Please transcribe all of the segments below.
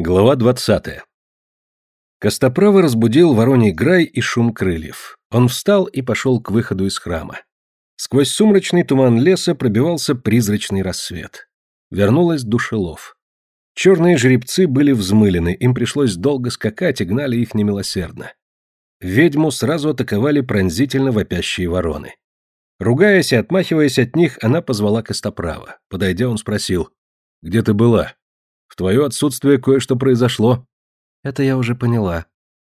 Глава 20. Костоправа разбудил вороний грай и шум крыльев. Он встал и пошел к выходу из храма. Сквозь сумрачный туман леса пробивался призрачный рассвет. Вернулась душелов. Черные жеребцы были взмылены, им пришлось долго скакать и гнали их немилосердно. Ведьму сразу атаковали пронзительно вопящие вороны. Ругаясь и отмахиваясь от них, она позвала Костоправа. Подойдя, он спросил, «Где ты была?» Твое отсутствие кое-что произошло. Это я уже поняла.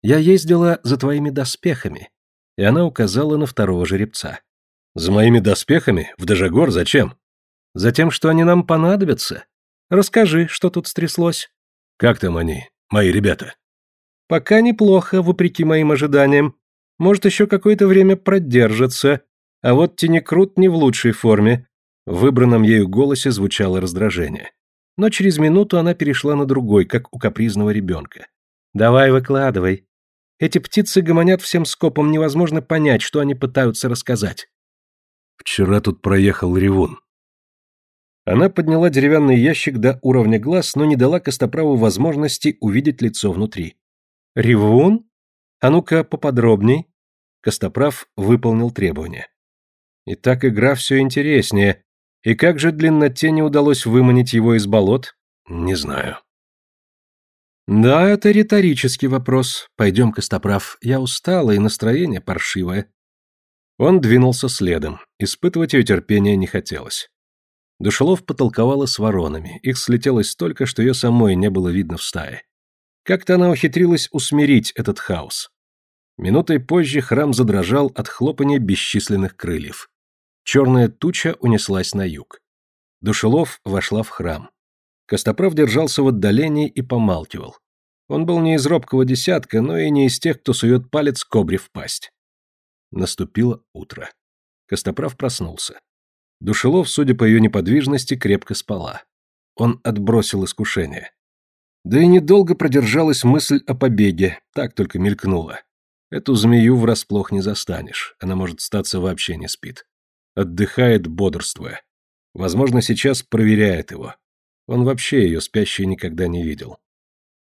Я ездила за твоими доспехами. И она указала на второго жеребца. За моими доспехами? В Дежагор зачем? Затем, что они нам понадобятся. Расскажи, что тут стряслось. Как там они, мои ребята? Пока неплохо, вопреки моим ожиданиям. Может, еще какое-то время продержатся. А вот Тенекрут не в лучшей форме. В выбранном ею голосе звучало раздражение. Но через минуту она перешла на другой, как у капризного ребенка. «Давай выкладывай. Эти птицы гомонят всем скопом, невозможно понять, что они пытаются рассказать». «Вчера тут проехал ревун». Она подняла деревянный ящик до уровня глаз, но не дала Костоправу возможности увидеть лицо внутри. «Ревун? А ну-ка поподробней». Костоправ выполнил требование. «Итак, игра все интереснее. И как же длинноте не удалось выманить его из болот? Не знаю. Да, это риторический вопрос. Пойдем, Костоправ. Я устала, и настроение паршивое. Он двинулся следом. Испытывать ее терпение не хотелось. Душелов потолковала с воронами. Их слетелось столько, что ее самой не было видно в стае. Как-то она ухитрилась усмирить этот хаос. Минутой позже храм задрожал от хлопания бесчисленных крыльев. Черная туча унеслась на юг. Душелов вошла в храм. Костоправ держался в отдалении и помалкивал. Он был не из робкого десятка, но и не из тех, кто сует палец кобре в пасть. Наступило утро. Костоправ проснулся. Душелов, судя по ее неподвижности, крепко спала. Он отбросил искушение. Да и недолго продержалась мысль о побеге, так только мелькнула. Эту змею врасплох не застанешь, она может статься вообще не спит. Отдыхает, бодрствуя. Возможно, сейчас проверяет его. Он вообще ее спящей никогда не видел.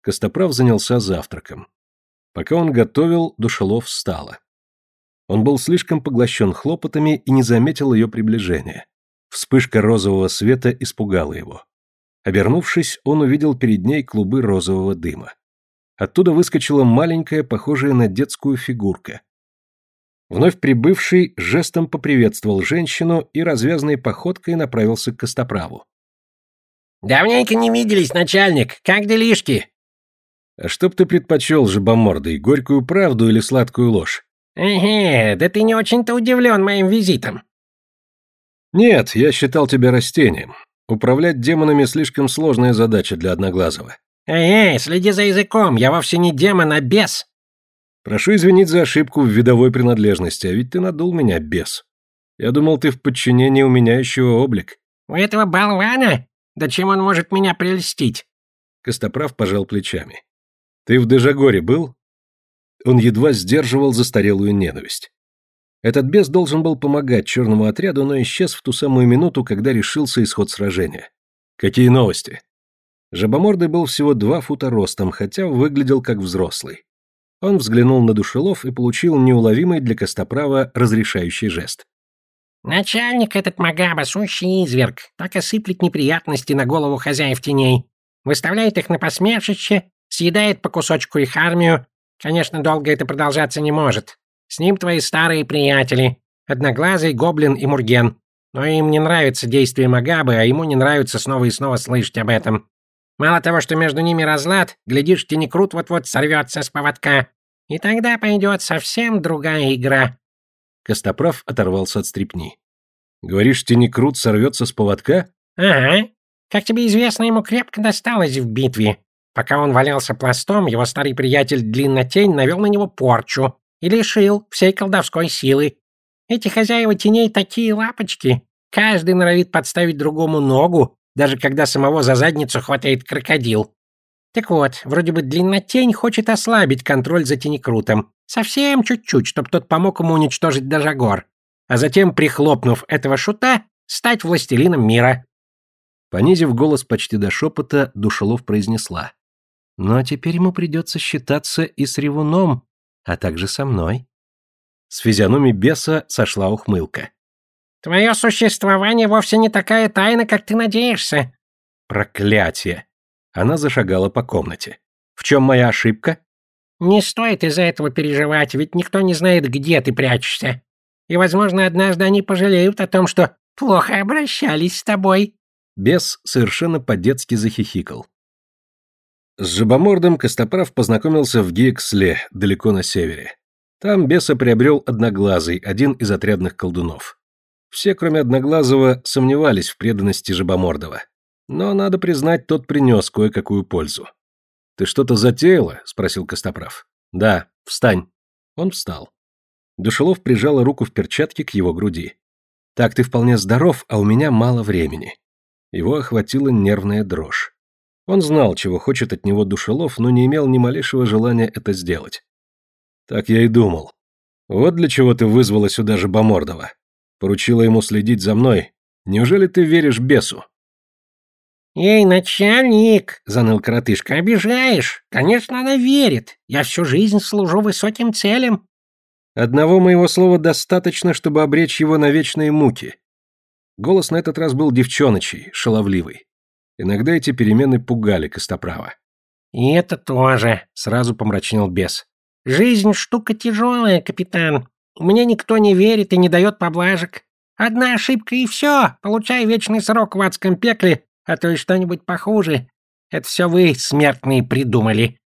Костоправ занялся завтраком. Пока он готовил, Душелов встала. Он был слишком поглощен хлопотами и не заметил ее приближения. Вспышка розового света испугала его. Обернувшись, он увидел перед ней клубы розового дыма. Оттуда выскочила маленькая, похожая на детскую фигурка. Вновь прибывший жестом поприветствовал женщину и развязной походкой направился к Костоправу. «Давненько не виделись, начальник. Как делишки?» «А что б ты предпочел, жабомордой, горькую правду или сладкую ложь?» «Эге, да ты не очень-то удивлен моим визитом». «Нет, я считал тебя растением. Управлять демонами слишком сложная задача для Одноглазого». «Эй, следи за языком, я вовсе не демон, а бес». Прошу извинить за ошибку в видовой принадлежности, а ведь ты надул меня, бес. Я думал, ты в подчинении у меняющего облик. У этого болвана? Да чем он может меня прельстить? Костоправ пожал плечами. Ты в Дежагоре был? Он едва сдерживал застарелую ненависть. Этот бес должен был помогать черному отряду, но исчез в ту самую минуту, когда решился исход сражения. Какие новости? Жабомордый был всего два фута ростом, хотя выглядел как взрослый. Он взглянул на душелов и получил неуловимый для Костоправа разрешающий жест. «Начальник этот Магаба, сущий изверг, так и неприятности на голову хозяев теней. Выставляет их на посмешище, съедает по кусочку их армию. Конечно, долго это продолжаться не может. С ним твои старые приятели, Одноглазый, Гоблин и Мурген. Но им не нравится действие Магабы, а ему не нравится снова и снова слышать об этом. Мало того, что между ними разлад, глядишь, тенекрут вот-вот сорвется с поводка. И тогда пойдет совсем другая игра. Костоправ оторвался от стрипни. Говоришь, тенекрут сорвется с поводка? Ага. Как тебе известно, ему крепко досталось в битве. Пока он валялся пластом, его старый приятель Длиннотень навел на него порчу и лишил всей колдовской силы. Эти хозяева теней такие лапочки. Каждый норовит подставить другому ногу, даже когда самого за задницу хватает крокодил. Так вот, вроде бы Длиннотень хочет ослабить контроль за Тенекрутом. Совсем чуть-чуть, чтобы тот помог ему уничтожить Дажагор. А затем, прихлопнув этого шута, стать властелином мира. Понизив голос почти до шепота, Душелов произнесла. Но теперь ему придется считаться и с ревуном, а также со мной. С физиономии беса сошла ухмылка. Твое существование вовсе не такая тайна, как ты надеешься. Проклятие! Она зашагала по комнате. В чем моя ошибка? Не стоит из-за этого переживать, ведь никто не знает, где ты прячешься. И, возможно, однажды они пожалеют о том, что плохо обращались с тобой. Бес совершенно по-детски захихикал. С жабомордом Костоправ познакомился в Гиексле, далеко на севере. Там беса приобрел Одноглазый, один из отрядных колдунов. Все, кроме Одноглазого, сомневались в преданности Жабомордова. Но, надо признать, тот принес кое-какую пользу. «Ты что-то затеяла?» — спросил Костоправ. «Да, встань». Он встал. Душелов прижала руку в перчатке к его груди. «Так ты вполне здоров, а у меня мало времени». Его охватила нервная дрожь. Он знал, чего хочет от него Душелов, но не имел ни малейшего желания это сделать. Так я и думал. Вот для чего ты вызвала сюда же Бомордова. Поручила ему следить за мной. Неужели ты веришь бесу? «Эй, начальник!» — заныл коротышка. «Обижаешь? Конечно, она верит. Я всю жизнь служу высоким целям». «Одного моего слова достаточно, чтобы обречь его на вечные муки». Голос на этот раз был девчоночий, шаловливый. Иногда эти перемены пугали Костоправа. «И это тоже», — сразу помрачнел бес. «Жизнь штука тяжелая, капитан. Мне никто не верит и не дает поблажек. Одна ошибка и все, получай вечный срок в адском пекле, а то и что-нибудь похуже. Это все вы, смертные, придумали».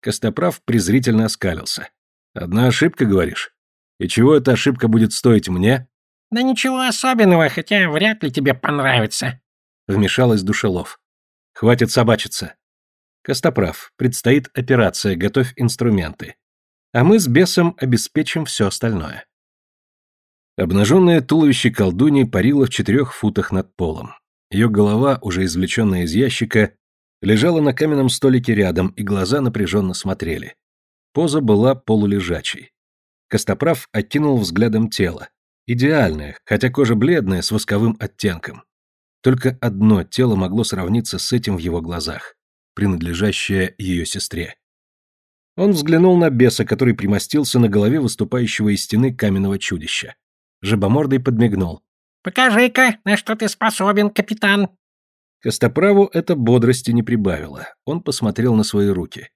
Костоправ презрительно оскалился. «Одна ошибка, говоришь? И чего эта ошибка будет стоить мне?» «Да ничего особенного, хотя вряд ли тебе понравится», — вмешалась Душелов. «Хватит собачиться. Костоправ, предстоит операция, готовь инструменты а мы с бесом обеспечим все остальное. Обнаженное туловище колдуньи парило в четырех футах над полом. Ее голова, уже извлеченная из ящика, лежала на каменном столике рядом, и глаза напряженно смотрели. Поза была полулежачей. Костоправ оттянул взглядом тело. Идеальное, хотя кожа бледная, с восковым оттенком. Только одно тело могло сравниться с этим в его глазах, принадлежащее ее сестре. Он взглянул на беса, который примостился на голове выступающего из стены каменного чудища. Жабомордый подмигнул. «Покажи-ка, на что ты способен, капитан!» Костоправу это бодрости не прибавило. Он посмотрел на свои руки.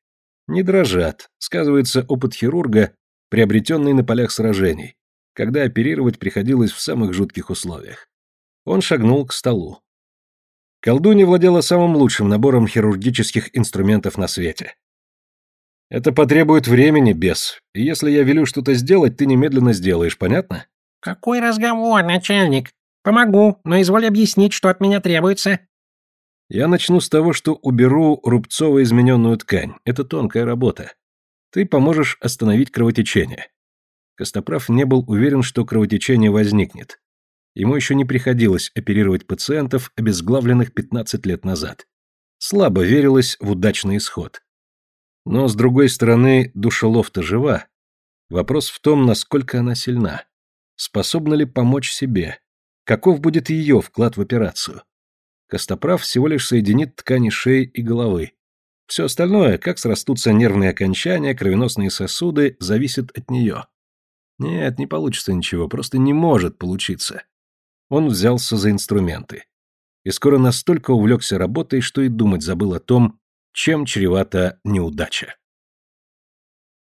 Не дрожат. Сказывается опыт хирурга, приобретенный на полях сражений, когда оперировать приходилось в самых жутких условиях. Он шагнул к столу. Колдунья владела самым лучшим набором хирургических инструментов на свете. Это потребует времени, бес. И если я велю что-то сделать, ты немедленно сделаешь, понятно? Какой разговор, начальник? Помогу, но изволь объяснить, что от меня требуется. Я начну с того, что уберу рубцово измененную ткань. Это тонкая работа. Ты поможешь остановить кровотечение. Костоправ не был уверен, что кровотечение возникнет. Ему еще не приходилось оперировать пациентов, обезглавленных 15 лет назад. Слабо верилось в удачный исход. Но, с другой стороны, душелов-то жива. Вопрос в том, насколько она сильна. Способна ли помочь себе? Каков будет ее вклад в операцию? Костоправ всего лишь соединит ткани шеи и головы. Все остальное, как срастутся нервные окончания, кровеносные сосуды, зависит от нее. Нет, не получится ничего, просто не может получиться. Он взялся за инструменты. И скоро настолько увлекся работой, что и думать забыл о том, чем чревата неудача.